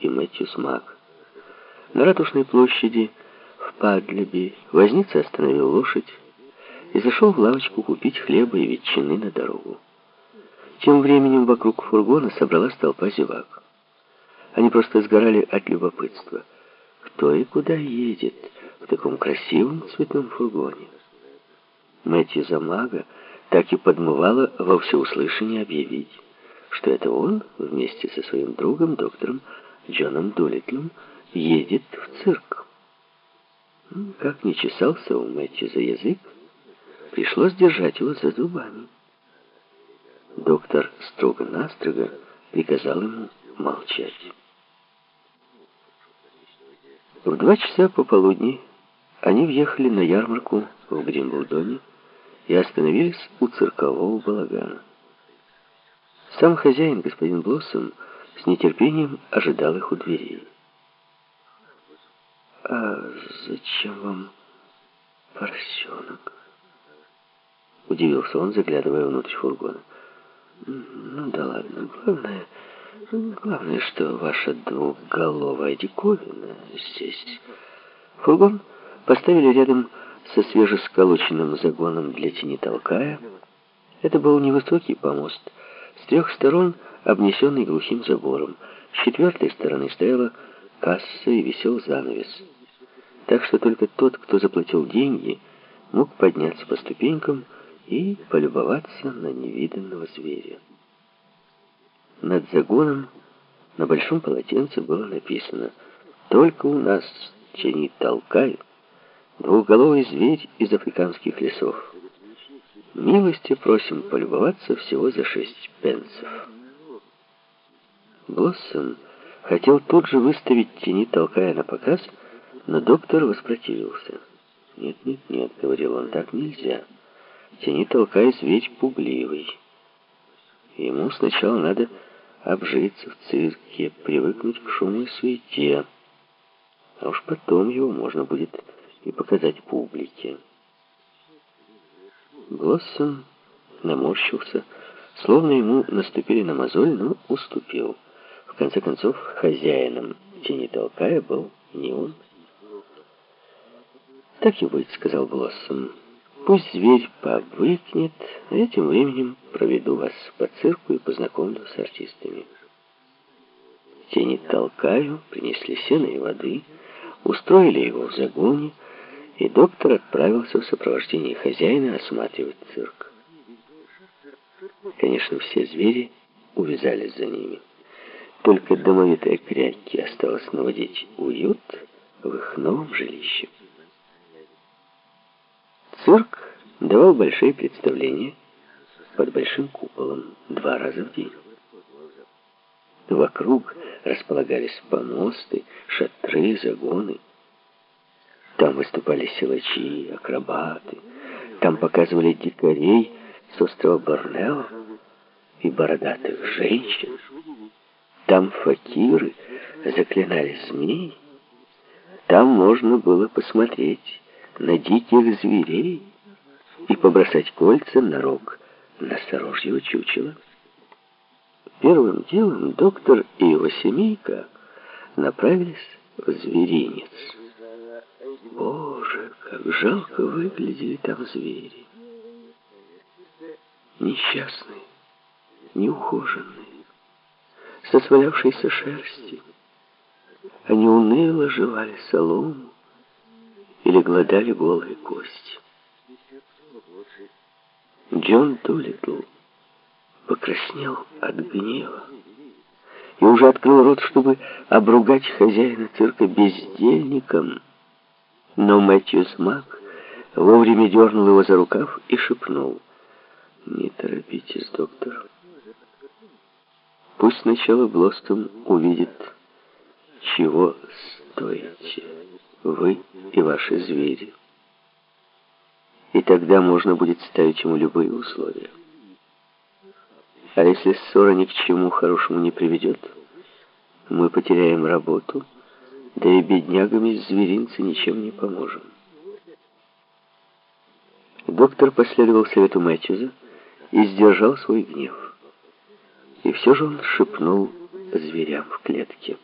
и Мэтьюс Мак. На Ратушной площади в Падлеби возница остановил лошадь и зашел в лавочку купить хлеба и ветчины на дорогу. Тем временем вокруг фургона собралась толпа зевак. Они просто сгорали от любопытства. Кто и куда едет в таком красивом цветном фургоне? Мэтью Замага так и подмывала во всеуслышание объявить, что это он вместе со своим другом, доктором Джоном Дулитлом, едет в цирк. Как не чесался у Мэтью за язык, пришлось держать его за зубами. Доктор строго-настрого приказал ему молчать. В два часа пополудни они въехали на ярмарку в Гримблдоне и остановились у циркового балагана. Сам хозяин, господин Блоссом, с нетерпением ожидал их у дверей. «А зачем вам поросенок?» Удивился он, заглядывая внутрь фургона. «Ну да ладно, главное, главное, что ваша двухголовая диковина здесь». Фургон поставили рядом со свежесколоченным загоном для тени толкая. Это был невысокий помост, с трех сторон обнесенный глухим забором. С четвертой стороны стояла касса и висел занавес. Так что только тот, кто заплатил деньги, мог подняться по ступенькам и полюбоваться на невиданного зверя. Над загоном на большом полотенце было написано «Только у нас тени толкают, двухголовый зверь из африканских лесов. Милости просим полюбоваться всего за шесть пенсов». Блоссом хотел тут же выставить тени, толкая на показ, но доктор воспротивился. «Нет, нет, нет», — говорил он, — «так нельзя». Тяни толкай зверь пугливый. Ему сначала надо обжиться в цирке, привыкнуть к шуму и суете. А уж потом его можно будет и показать публике. Глоссон наморщился, словно ему наступили на мозоль, но уступил. В конце концов, хозяином тени толкая был не он. «Так и быть», — сказал Блоссом. Пусть зверь повыкнет, а я тем временем проведу вас по цирку и познакомлю с артистами. Тени толкаю, принесли сено и воды, устроили его в загоне, и доктор отправился в сопровождении хозяина осматривать цирк. Конечно, все звери увязались за ними. Только домовитая кряки осталось наводить уют в их новом жилище. Цирк давал большие представления под большим куполом два раза в день. Вокруг располагались помосты, шатры, загоны. Там выступали силачи, акробаты. Там показывали дикарей с острова Борнео и бородатых женщин. Там факиры заклинали змей. Там можно было посмотреть на диких зверей и побросать кольца на рог носорожьего чучела. Первым делом доктор и его семейка направились в зверинец. Боже, как жалко выглядели там звери. Несчастные, неухоженные, со свалявшейся шерсти. Они уныло жевали солому, или глодали голые кости. Джон Тулитл покраснел от гнева и уже открыл рот, чтобы обругать хозяина цирка бездельником, но Мэтью Смак вовремя дернул его за рукав и шепнул, «Не торопитесь, доктор. Пусть сначала Блостон увидит, чего стоите» вы и ваши звери. И тогда можно будет ставить ему любые условия. А если ссора ни к чему хорошему не приведет, мы потеряем работу, да и беднягам из зверинца ничем не поможем. Доктор последовал совету Мэтьюза и сдержал свой гнев. И все же он шепнул зверям в клетке.